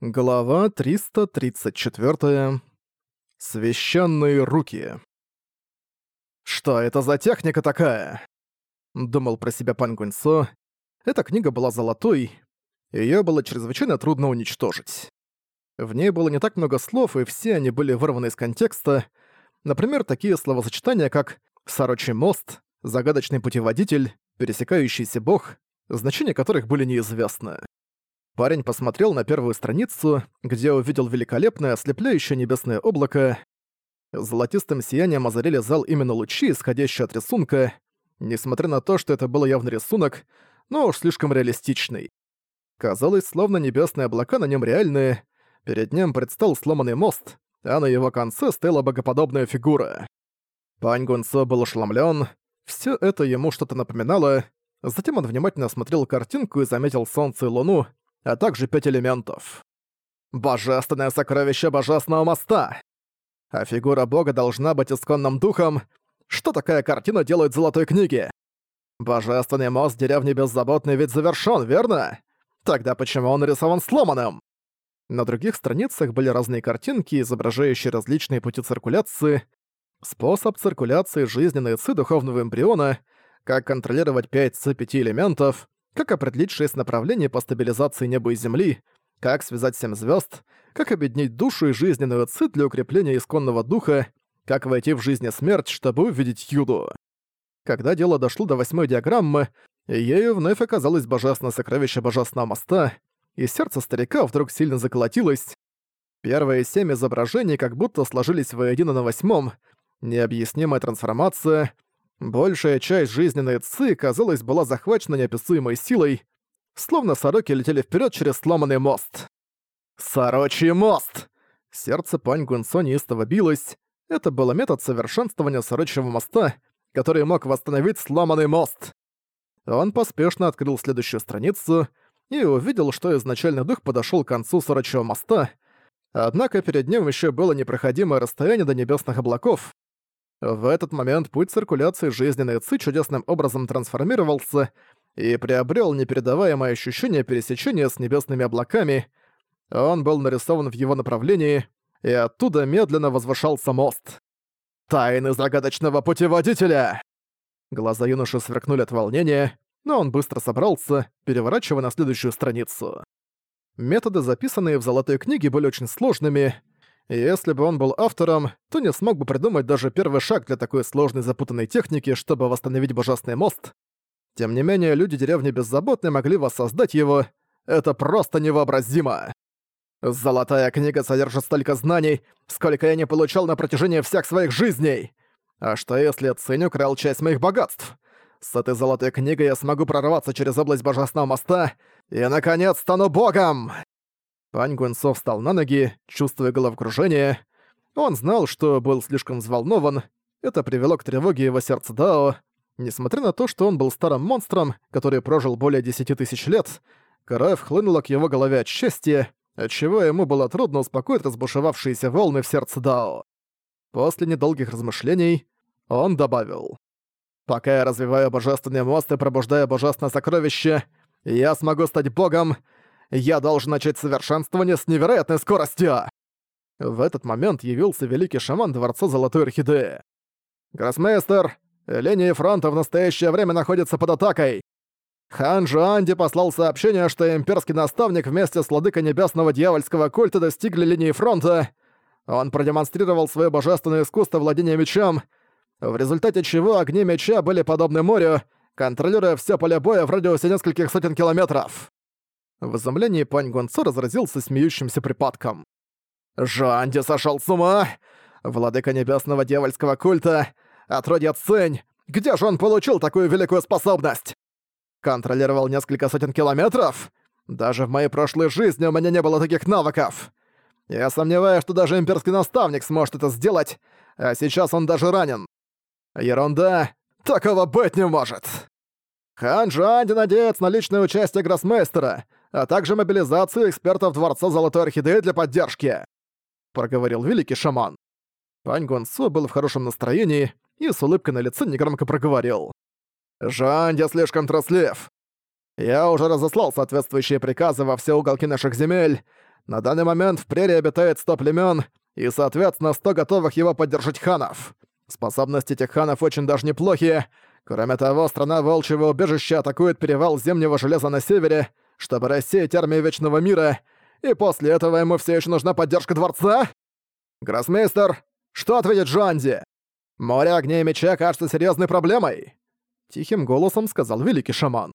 Глава 334. Священные руки. «Что это за техника такая?» Думал про себя пан Гуньсо. Эта книга была золотой, её было чрезвычайно трудно уничтожить. В ней было не так много слов, и все они были вырваны из контекста. Например, такие словосочетания, как «сорочий мост», «загадочный путеводитель», «пересекающийся бог», значения которых были неизвестны. Парень посмотрел на первую страницу, где увидел великолепное ослепляющее небесное облако. Золотистым сиянием озарили зал именно лучи, исходящие от рисунка, несмотря на то, что это был явно рисунок, но уж слишком реалистичный. Казалось, словно небесные облака на нем реальные, перед ним предстал сломанный мост, а на его конце стояла богоподобная фигура. Пань Гунцо был ошеломлен, все это ему что-то напоминало, затем он внимательно осмотрел картинку и заметил солнце и луну, а также пять элементов. Божественное сокровище Божественного моста! А фигура бога должна быть исконным духом. Что такая картина делает в Золотой книге? Божественный мост деревни Беззаботный ведь завершён, верно? Тогда почему он нарисован сломанным? На других страницах были разные картинки, изображающие различные пути циркуляции, способ циркуляции жизненной ци духовного эмбриона, как контролировать 5 ци 5 элементов, как определить шесть направлений по стабилизации неба и земли, как связать семь звезд, как объединить душу и жизненную ци для укрепления исконного духа, как войти в жизнь и смерть, чтобы увидеть Юду. Когда дело дошло до восьмой диаграммы, ею вновь оказалось божественное сокровище божественного моста, и сердце старика вдруг сильно заколотилось. Первые семь изображений как будто сложились воедино на восьмом, необъяснимая трансформация — Большая часть жизненной ци, казалось, была захвачена неописуемой силой, словно сороки летели вперед через сломанный мост. «Сорочий мост!» Сердце Пань Гунсо неистово билось. Это был метод совершенствования сорочьего моста, который мог восстановить сломанный мост. Он поспешно открыл следующую страницу и увидел, что изначальный дух подошёл к концу сорочьего моста, однако перед ним ещё было непроходимое расстояние до небесных облаков, в этот момент путь циркуляции жизненной ци чудесным образом трансформировался и приобрел непередаваемое ощущение пересечения с небесными облаками. Он был нарисован в его направлении, и оттуда медленно возвышался мост. «Тайны загадочного путеводителя!» Глаза юноши сверкнули от волнения, но он быстро собрался, переворачивая на следующую страницу. Методы, записанные в Золотой книге, были очень сложными, если бы он был автором, то не смог бы придумать даже первый шаг для такой сложной запутанной техники, чтобы восстановить Божественный мост. Тем не менее, люди деревни Беззаботной могли воссоздать его. Это просто невообразимо. Золотая книга содержит столько знаний, сколько я не получал на протяжении всех своих жизней. А что если Цинь украл часть моих богатств? С этой золотой книгой я смогу прорваться через область Божественного моста и, наконец, стану богом! Пань Гуэнсо встал на ноги, чувствуя головокружение. Он знал, что был слишком взволнован. Это привело к тревоге его сердца Дао. Несмотря на то, что он был старым монстром, который прожил более десяти тысяч лет, кровь хлынула к его голове от счастья, отчего ему было трудно успокоить разбушевавшиеся волны в сердце Дао. После недолгих размышлений он добавил. «Пока я развиваю божественный мост и пробуждаю божественное сокровище, я смогу стать богом, я должен начать совершенствование с невероятной скоростью!» В этот момент явился великий шаман Дворца Золотой Орхидеи. «Гроссмейстер, линия фронта в настоящее время находится под атакой. Хан Жуанди послал сообщение, что имперский наставник вместе с владыкой небесного дьявольского культа достигли линии фронта. Он продемонстрировал свое божественное искусство владения мечом, в результате чего огни меча были подобны морю, контролируя все поле боя в радиусе нескольких сотен километров. В изумлении Пань Гонцо разразился смеющимся припадком. «Жанди сошел с ума! Владыка небесного дьявольского культа! Отродья Цень! Где же он получил такую великую способность? Контролировал несколько сотен километров? Даже в моей прошлой жизни у меня не было таких навыков! Я сомневаюсь, что даже имперский наставник сможет это сделать, а сейчас он даже ранен. Ерунда! Такого быть не может!» Хан Джуанди надеется на личное участие гроссмейстера — а также мобилизацию экспертов Дворца Золотой Орхидеи для поддержки», — проговорил великий шаман. Пань Гонсо был в хорошем настроении и с улыбкой на лице негромко проговорил. «Жанди слишком трослив. Я уже разослал соответствующие приказы во все уголки наших земель. На данный момент в прерии обитает 100 племен и, соответственно, 100 готовых его поддержать ханов. Способности этих ханов очень даже неплохие. Кроме того, страна Волчьего убежища атакует перевал Зимнего Железа на севере, чтобы рассеять армию Вечного Мира, и после этого ему все еще нужна поддержка Дворца? Гроссмейстер, что ответит Джоанди? Море огней меча кажется серьезной проблемой. Тихим голосом сказал великий шаман.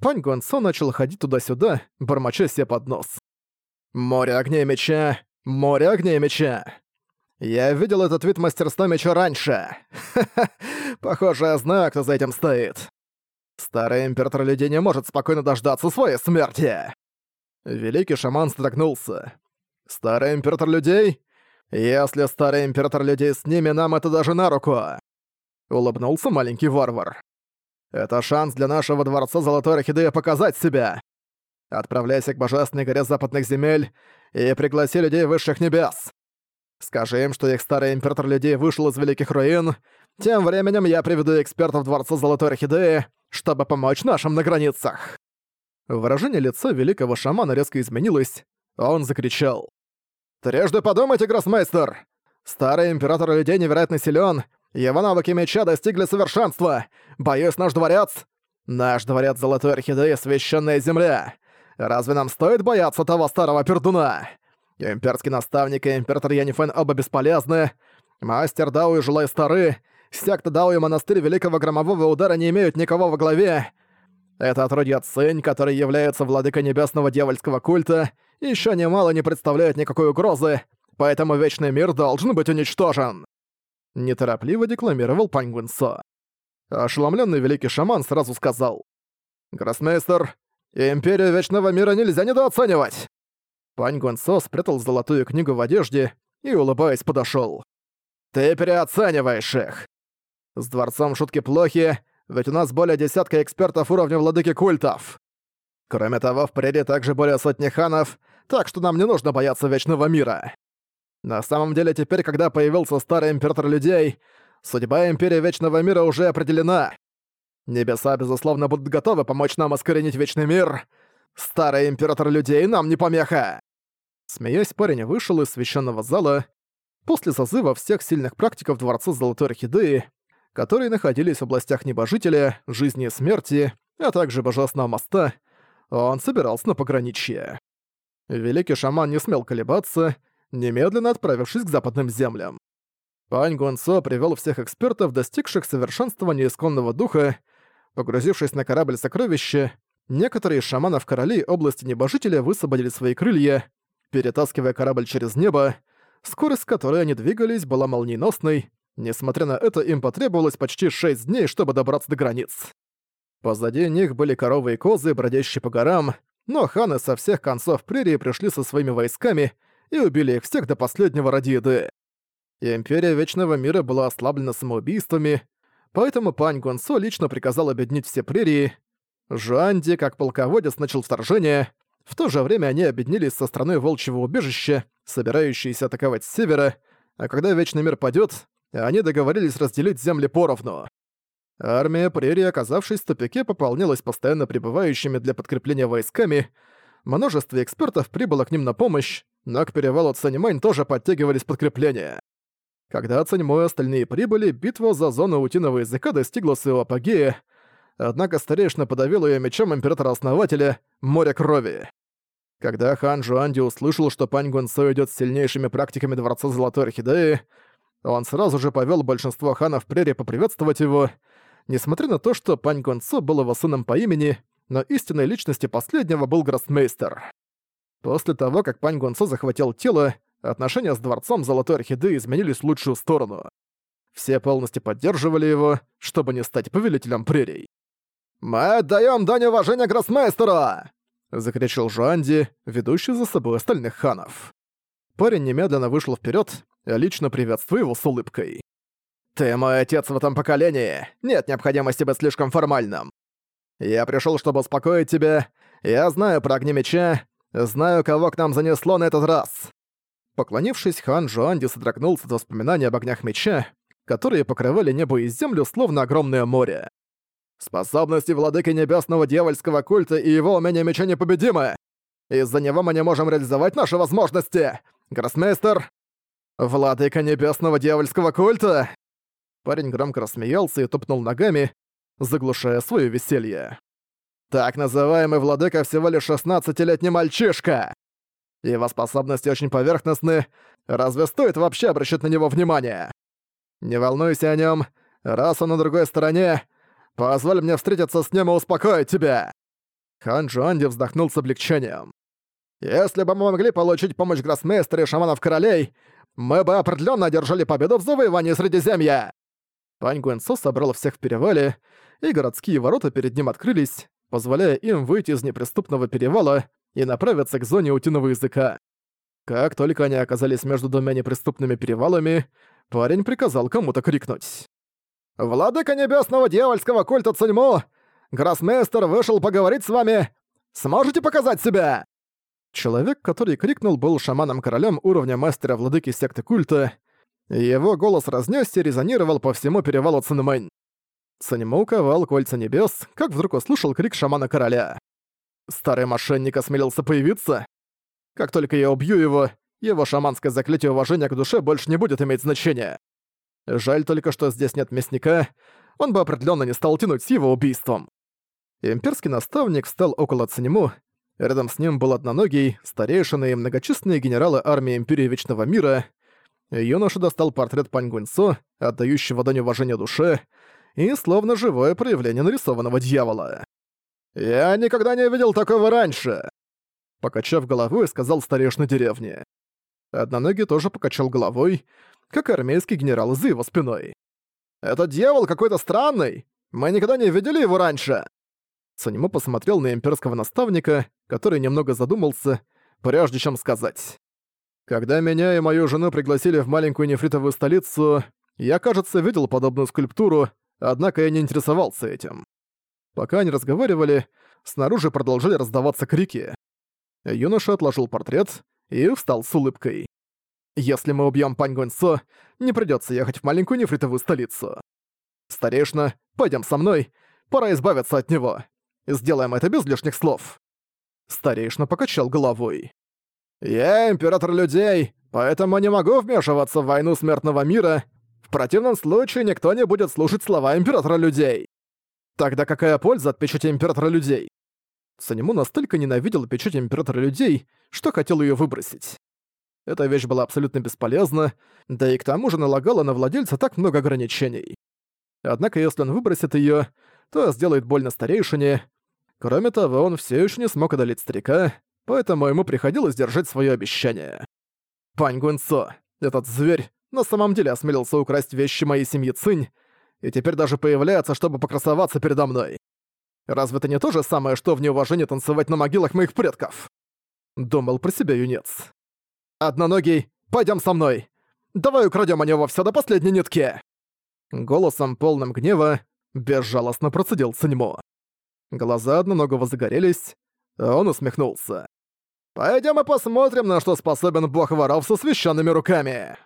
Пань Гуанцо начал ходить туда-сюда, бормоча себе под нос. «Море огней меча! Море огней меча!» Я видел этот вид мастерства меча раньше. Похоже, я знаю, кто за этим стоит. Старый император людей не может спокойно дождаться своей смерти. Великий шаман строгнулся. Старый император людей? Если старый император людей с ними, нам это даже на руку. Улыбнулся маленький варвар. Это шанс для нашего дворца Золотой Орхидеи показать себя. Отправляйся к Божественной горе Западных земель и пригласи людей высших небес. Скажи им, что их старый император людей вышел из Великих Руин. Тем временем я приведу экспертов Дворца Золотой Орхидеи, чтобы помочь нашим на границах». Выражение лица великого шамана резко изменилось, а он закричал. «Трижды подумайте, гроссмейстер! Старый император людей невероятно силен, его навыки меча достигли совершенства! Боюсь, наш дворец... Наш дворец Золотой Орхидеи — священная земля! Разве нам стоит бояться того старого пердуна?» Имперский наставник и император Янифен оба бесполезны. Мастер Дао и Жилай стары. Секта Дао и монастырь Великого Громового Удара не имеют никого во главе. Это отродье Цинь, который является владыкой небесного дьявольского культа, еще немало не представляет никакой угрозы, поэтому Вечный Мир должен быть уничтожен. Неторопливо декламировал Пань Гунсо. Ошеломленный великий шаман сразу сказал. «Гроссмейстер, Империю Вечного Мира нельзя недооценивать!» Пань Гонсо спрятал золотую книгу в одежде и, улыбаясь, подошёл. «Ты переоцениваешь их! С дворцом шутки плохи, ведь у нас более десятка экспертов уровня владыки культов. Кроме того, в прерии также более сотни ханов, так что нам не нужно бояться Вечного Мира. На самом деле, теперь, когда появился старый император людей, судьба Империи Вечного Мира уже определена. Небеса, безусловно, будут готовы помочь нам искоренить Вечный Мир. Старый император людей нам не помеха!» Смеясь, парень вышел из священного зала после созыва всех сильных практиков Дворца Золотой Орхидеи, которые находились в областях Небожителя, Жизни и Смерти, а также Божественного Моста, он собирался на пограничье. Великий шаман не смел колебаться, немедленно отправившись к западным землям. Пань Гонсо привел всех экспертов, достигших совершенствования исконного духа, погрузившись на корабль сокровища, некоторые из шаманов королей области небожителя высвободили свои крылья перетаскивая корабль через небо, скорость, с которой они двигались, была молниеносной, несмотря на это им потребовалось почти 6 дней, чтобы добраться до границ. Позади них были коровы и козы, бродящие по горам, но ханы со всех концов прерии пришли со своими войсками и убили их всех до последнего ради еды. Империя Вечного Мира была ослаблена самоубийствами, поэтому пань Гонсо лично приказал объединить все прерии. Жуанди, как полководец, начал вторжение, в то же время они объединились со страной Волчьего убежища, собирающейся атаковать с севера, а когда Вечный мир падёт, они договорились разделить земли поровну. Армия прерии, оказавшись в тупике, пополнялась постоянно прибывающими для подкрепления войсками, множество экспертов прибыло к ним на помощь, но к перевалу Цаньмэнь тоже подтягивались подкрепления. Когда Цаньмо остальные прибыли, битва за зону утиного языка достигла своего апогея, однако старейшина подавил её мечом императора-основателя «Море крови». Когда хан Жуанди услышал, что Пань Гунсо идёт с сильнейшими практиками Дворца Золотой Орхидеи, он сразу же повёл большинство ханов прерии поприветствовать его, несмотря на то, что Пань Гунсо был его сыном по имени, но истинной личностью последнего был Гроссмейстер. После того, как Пань Гунсо захватил тело, отношения с Дворцом Золотой Орхидеи изменились в лучшую сторону. Все полностью поддерживали его, чтобы не стать повелителем прерий. «Мы отдаём дань уважения Гроссмейстеру!» — закричал Жуанди, ведущий за собой остальных ханов. Парень немедленно вышел вперед, лично приветствуя его с улыбкой. «Ты мой отец в этом поколении, нет необходимости быть слишком формальным. Я пришел, чтобы успокоить тебя, я знаю про огни меча, знаю, кого к нам занесло на этот раз». Поклонившись, хан Жуанди содрогнулся от воспоминаний об огнях меча, которые покрывали небо и землю, словно огромное море. Способности владыки небесного дьявольского культа и его умения меча непобедимы. Из-за него мы не можем реализовать наши возможности! Гроссмейстер! Владыка небесного дьявольского культа!» Парень громко рассмеялся и топнул ногами, заглушая свое веселье. «Так называемый владыка всего лишь 16-летний мальчишка! Его способности очень поверхностны, разве стоит вообще обращать на него внимание? Не волнуйся о нем, раз он на другой стороне, позволь мне встретиться с ним и успокоить тебя!» Хан Джуанди вздохнул с облегчением. «Если бы мы могли получить помощь гроссмейстера и шаманов-королей, мы бы определенно одержали победу в завоевании Средиземья!» Пань Гуэнсо собрал всех в перевале, и городские ворота перед ним открылись, позволяя им выйти из неприступного перевала и направиться к зоне утиного языка. Как только они оказались между двумя неприступными перевалами, парень приказал кому-то крикнуть. «Владыка небесного дьявольского культа Циньму! Гроссмейстер вышел поговорить с вами! Сможете показать себя?» Человек, который крикнул, был шаманом-королем уровня мастера владыки секты культа, его голос разнесся и резонировал по всему перевалу Цинмэнь. Циньму ковал кольца небес, как вдруг услышал крик шамана-короля. Старый мошенник осмелился появиться? Как только я убью его, его шаманское заклятие уважения к душе больше не будет иметь значения. Жаль только, что здесь нет мясника, он бы определенно не стал тянуть с его убийством. Имперский наставник встал около Циньму Рядом с ним был одноногий, старейшины и многочисленные генералы армии Империи Вечного Мира. Юноша достал портрет Пань Гуньцо, отдающего дань уважения душе, и словно живое проявление нарисованного дьявола. «Я никогда не видел такого раньше!» Покачав головой, сказал старейшина деревни. Одноногий тоже покачал головой, как армейский генерал за его спиной. «Этот дьявол какой-то странный! Мы никогда не видели его раньше!» Санему посмотрел на имперского наставника, который немного задумался, прежде чем сказать. «Когда меня и мою жену пригласили в маленькую нефритовую столицу, я, кажется, видел подобную скульптуру, однако я не интересовался этим. Пока они разговаривали, снаружи продолжали раздаваться крики. Юноша отложил портрет и встал с улыбкой. «Если мы убьем Пань Гонсо, не придется ехать в маленькую нефритовую столицу. Старейшина, пойдем со мной, пора избавиться от него. Сделаем это без лишних слов». Старейшина покачал головой. «Я император людей, поэтому не могу вмешиваться в войну смертного мира. В противном случае никто не будет слушать слова императора людей. Тогда какая польза от печати императора людей?» Санему настолько ненавидел печать императора людей, что хотел ее выбросить. Эта вещь была абсолютно бесполезна, да и к тому же налагала на владельца так много ограничений. Однако если он выбросит ее, то сделает больно старейшине, Кроме того, он все еще не смог одолеть старика, поэтому ему приходилось держать свое обещание. Пань Гунцо, этот зверь, на самом деле осмелился украсть вещи моей семьи Цинь, и теперь даже появляется, чтобы покрасоваться передо мной. Разве это не то же самое, что в неуважении танцевать на могилах моих предков? Думал про себя юнец. Одноногий, пойдем со мной. Давай украдем у него все до последней нитки. Голосом полным гнева безжалостно процедил Циньмо. Глаза одноногого загорелись, а он усмехнулся. «Пойдём и посмотрим, на что способен бог воров со священными руками!»